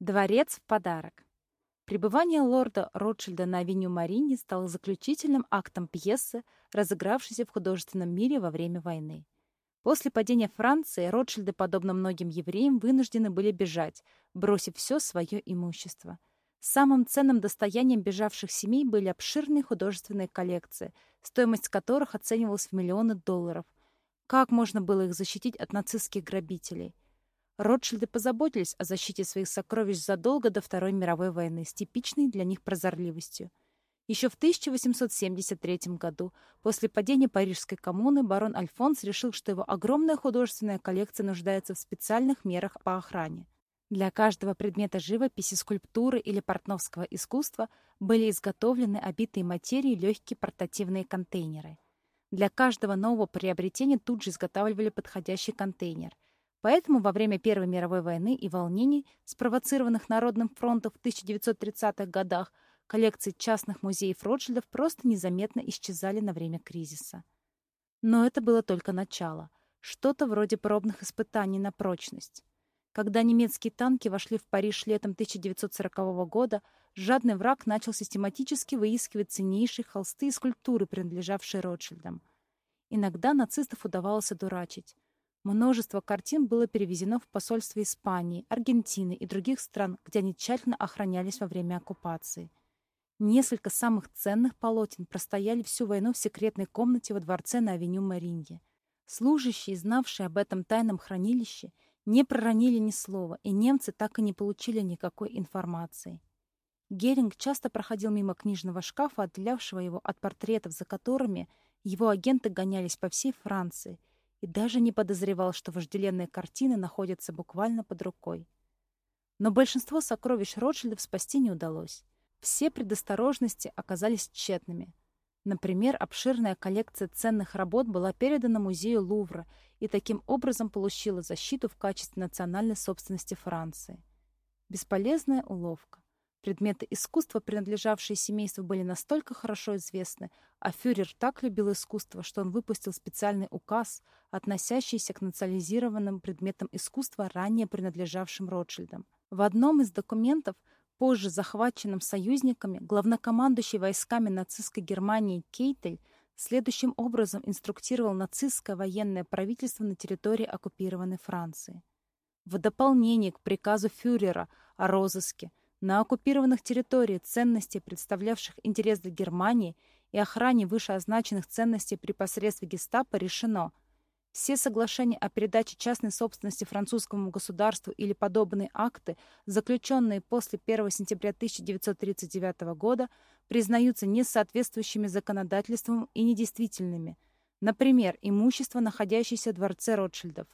Дворец в подарок. Пребывание лорда Ротшильда на авеню Марини стало заключительным актом пьесы, разыгравшейся в художественном мире во время войны. После падения Франции Ротшильды, подобно многим евреям, вынуждены были бежать, бросив все свое имущество. Самым ценным достоянием бежавших семей были обширные художественные коллекции, стоимость которых оценивалась в миллионы долларов. Как можно было их защитить от нацистских грабителей? Ротшильды позаботились о защите своих сокровищ задолго до Второй мировой войны с типичной для них прозорливостью. Еще в 1873 году, после падения Парижской коммуны, барон Альфонс решил, что его огромная художественная коллекция нуждается в специальных мерах по охране. Для каждого предмета живописи, скульптуры или портновского искусства были изготовлены обитые материи легкие портативные контейнеры. Для каждого нового приобретения тут же изготавливали подходящий контейнер – Поэтому во время Первой мировой войны и волнений, спровоцированных Народным фронтом в 1930-х годах, коллекции частных музеев Ротшильдов просто незаметно исчезали на время кризиса. Но это было только начало. Что-то вроде пробных испытаний на прочность. Когда немецкие танки вошли в Париж летом 1940 года, жадный враг начал систематически выискивать ценнейшие холсты и скульптуры, принадлежавшие Ротшильдам. Иногда нацистов удавалось одурачить. Множество картин было перевезено в посольства Испании, Аргентины и других стран, где они тщательно охранялись во время оккупации. Несколько самых ценных полотен простояли всю войну в секретной комнате во дворце на авеню Маринье. Служащие, знавшие об этом тайном хранилище, не проронили ни слова, и немцы так и не получили никакой информации. Геринг часто проходил мимо книжного шкафа, отделявшего его от портретов, за которыми его агенты гонялись по всей Франции – и даже не подозревал, что вожделенные картины находятся буквально под рукой. Но большинство сокровищ Ротшильдов спасти не удалось. Все предосторожности оказались тщетными. Например, обширная коллекция ценных работ была передана музею Лувра и таким образом получила защиту в качестве национальной собственности Франции. Бесполезная уловка. Предметы искусства, принадлежавшие семейству, были настолько хорошо известны, а фюрер так любил искусство, что он выпустил специальный указ, относящийся к национализированным предметам искусства, ранее принадлежавшим Ротшильдам. В одном из документов, позже захваченном союзниками, главнокомандующий войсками нацистской Германии Кейтель следующим образом инструктировал нацистское военное правительство на территории оккупированной Франции. В дополнение к приказу фюрера о розыске – на оккупированных территориях ценностей, представлявших интерес для Германии и охране вышеозначенных ценностей при посредстве гестапо решено все соглашения о передаче частной собственности французскому государству или подобные акты, заключенные после 1 сентября 1939 года, признаются несоответствующими законодательством и недействительными. Например, имущество, находящееся в дворце Ротшильдов.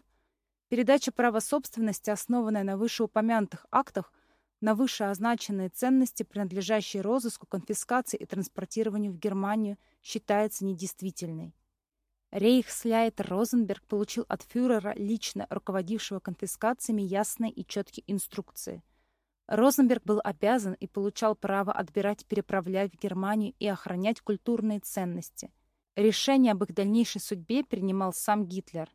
Передача права собственности, основанная на вышеупомянутых актах, на вышеозначенные ценности, принадлежащие розыску, конфискации и транспортированию в Германию, считается недействительной. Рейхсляйтер Розенберг получил от фюрера, лично руководившего конфискациями, ясные и четкие инструкции. Розенберг был обязан и получал право отбирать, переправлять в Германию и охранять культурные ценности. Решение об их дальнейшей судьбе принимал сам Гитлер.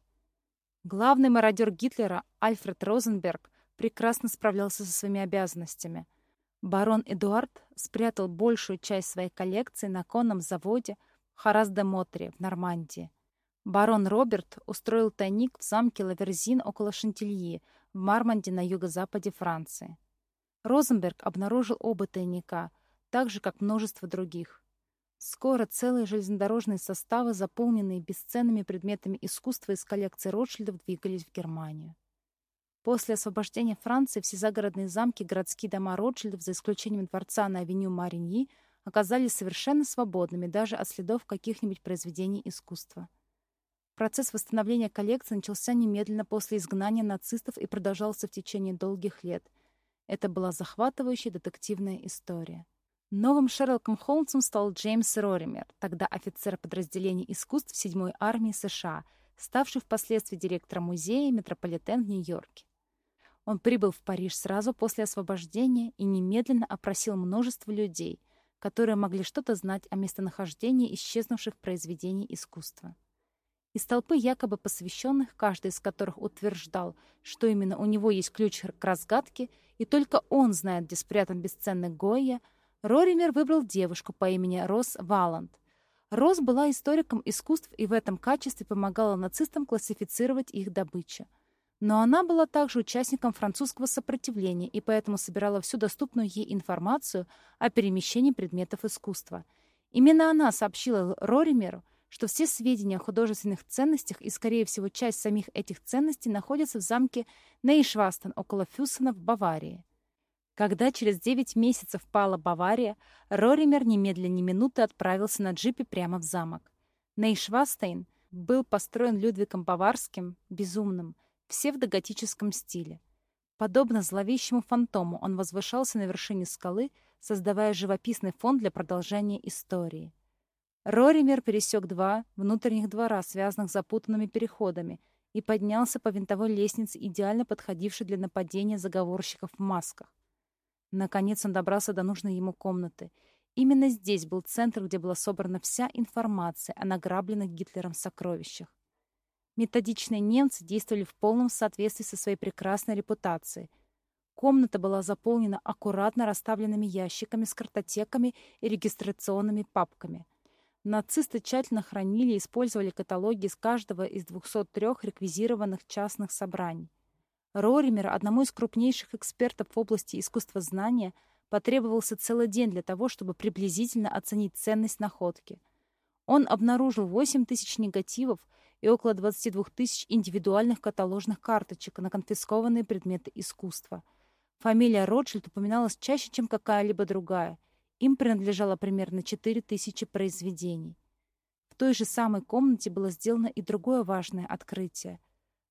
Главный мародер Гитлера Альфред Розенберг прекрасно справлялся со своими обязанностями. Барон Эдуард спрятал большую часть своей коллекции на конном заводе Харас-де-Мотре в Нормандии. Барон Роберт устроил тайник в замке Лаверзин около Шантильи в Марманде на юго-западе Франции. Розенберг обнаружил оба тайника, так же, как множество других. Скоро целые железнодорожные составы, заполненные бесценными предметами искусства из коллекции Ротшильдов, двигались в Германию. После освобождения Франции все загородные замки, городские дома Ротшильдов, за исключением дворца на авеню Мариньи, оказались совершенно свободными даже от следов каких-нибудь произведений искусства. Процесс восстановления коллекции начался немедленно после изгнания нацистов и продолжался в течение долгих лет. Это была захватывающая детективная история. Новым Шерлоком Холмсом стал Джеймс Роример, тогда офицер подразделения искусств 7-й армии США, ставший впоследствии директором музея Метрополитен в Нью-Йорке. Он прибыл в Париж сразу после освобождения и немедленно опросил множество людей, которые могли что-то знать о местонахождении исчезнувших произведений искусства. Из толпы якобы посвященных, каждый из которых утверждал, что именно у него есть ключ к разгадке, и только он знает, где спрятан бесценный Гойя, Роример выбрал девушку по имени Рос Валанд. Рос была историком искусств и в этом качестве помогала нацистам классифицировать их добычу. Но она была также участником французского сопротивления и поэтому собирала всю доступную ей информацию о перемещении предметов искусства. Именно она сообщила Роримеру, что все сведения о художественных ценностях и, скорее всего, часть самих этих ценностей находятся в замке Нейшвастен около Фюссена в Баварии. Когда через девять месяцев пала Бавария, Роример немедленно ни минуты отправился на джипе прямо в замок. Нейшвастейн был построен Людвигом Баварским, безумным, псевдоготическом стиле. Подобно зловещему фантому, он возвышался на вершине скалы, создавая живописный фон для продолжения истории. Роример пересек два внутренних двора, связанных запутанными переходами, и поднялся по винтовой лестнице, идеально подходившей для нападения заговорщиков в масках. Наконец он добрался до нужной ему комнаты. Именно здесь был центр, где была собрана вся информация о награбленных Гитлером сокровищах. Методичные немцы действовали в полном соответствии со своей прекрасной репутацией. Комната была заполнена аккуратно расставленными ящиками с картотеками и регистрационными папками. Нацисты тщательно хранили и использовали каталоги из каждого из 203 реквизированных частных собраний. Роример, одному из крупнейших экспертов в области искусствознания, потребовался целый день для того, чтобы приблизительно оценить ценность находки. Он обнаружил 8 тысяч негативов и около 22 тысяч индивидуальных каталожных карточек на конфискованные предметы искусства. Фамилия Ротшильд упоминалась чаще, чем какая-либо другая – им принадлежало примерно 4000 произведений. В той же самой комнате было сделано и другое важное открытие.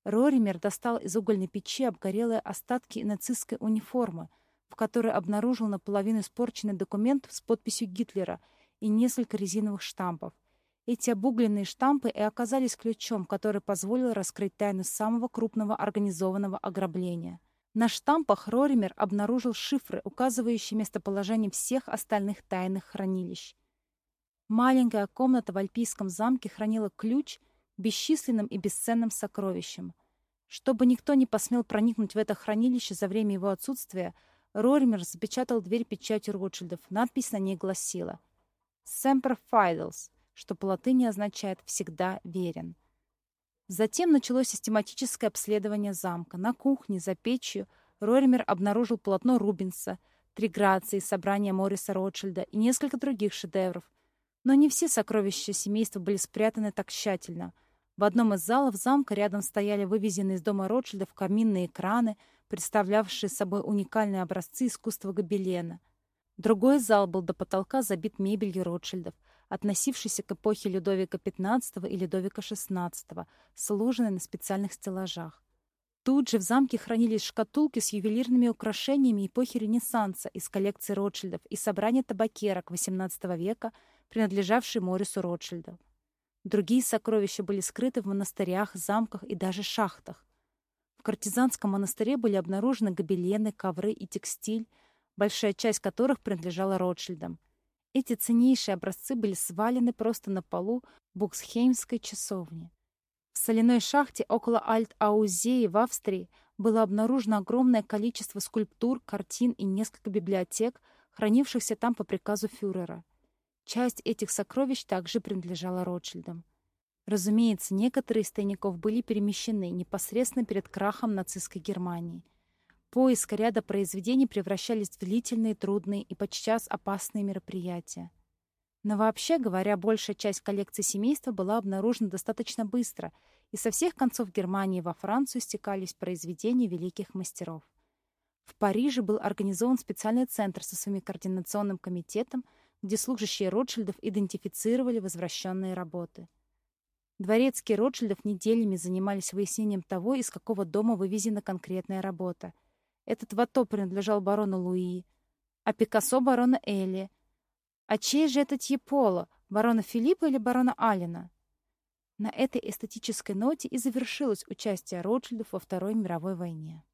Роример достал из угольной печи обгорелые остатки нацистской униформы, в которой обнаружил наполовину испорченный документ с подписью Гитлера и несколько резиновых штампов. Эти обугленные штампы и оказались ключом, который позволил раскрыть тайну самого крупного организованного ограбления — на штампах Роример обнаружил шифры, указывающие местоположение всех остальных тайных хранилищ. Маленькая комната в Альпийском замке хранила ключ к бесчисленным и бесценным сокровищам. Чтобы никто не посмел проникнуть в это хранилище за время его отсутствия, Роример запечатал дверь печатью Ротшильдов. Надпись на ней гласила «Semper Fidelis», что по латыни означает «всегда верен». Затем началось систематическое обследование замка. На кухне, за печью, Роример обнаружил полотно Рубенса, три грации, собрание Мориса Ротшильда и несколько других шедевров. Но не все сокровища семейства были спрятаны так тщательно. В одном из залов замка рядом стояли вывезенные из дома Ротшильдов каминные экраны, представлявшие собой уникальные образцы искусства гобелена. Другой зал был до потолка забит мебелью Ротшильдов — относившийся к эпохе Людовика XV и Людовика XVI, сложенной на специальных стеллажах. Тут же в замке хранились шкатулки с ювелирными украшениями эпохи Ренессанса из коллекции Ротшильдов и собрания табакерок XVIII века, принадлежавшие Морису Ротшильду. Другие сокровища были скрыты в монастырях, замках и даже шахтах. В Картизанском монастыре были обнаружены гобелены, ковры и текстиль, большая часть которых принадлежала Ротшильдам. Эти ценнейшие образцы были свалены просто на полу Буксхеймской часовни. В соляной шахте около Альт-Аузеи в Австрии было обнаружено огромное количество скульптур, картин и несколько библиотек, хранившихся там по приказу фюрера. Часть этих сокровищ также принадлежала Ротшильдам. Разумеется, некоторые из тайников были перемещены непосредственно перед крахом нацистской Германии. Поиск ряда произведений превращались в длительные, трудные и подчас опасные мероприятия. Но вообще говоря, большая часть коллекции семейства была обнаружена достаточно быстро, и со всех концов Германии во Францию стекались произведения великих мастеров. В Париже был организован специальный центр со своим координационным комитетом, где служащие Ротшильдов идентифицировали возвращенные работы. Дворецкие Ротшильдов неделями занимались выяснением того, из какого дома вывезена конкретная работа — этот вато принадлежал барону Луи, а Пикассо — барона Элли. А чей же это Тьеполо, барона Филиппа или барона Алина? На этой эстетической ноте и завершилось участие Ротшильдов во Второй мировой войне.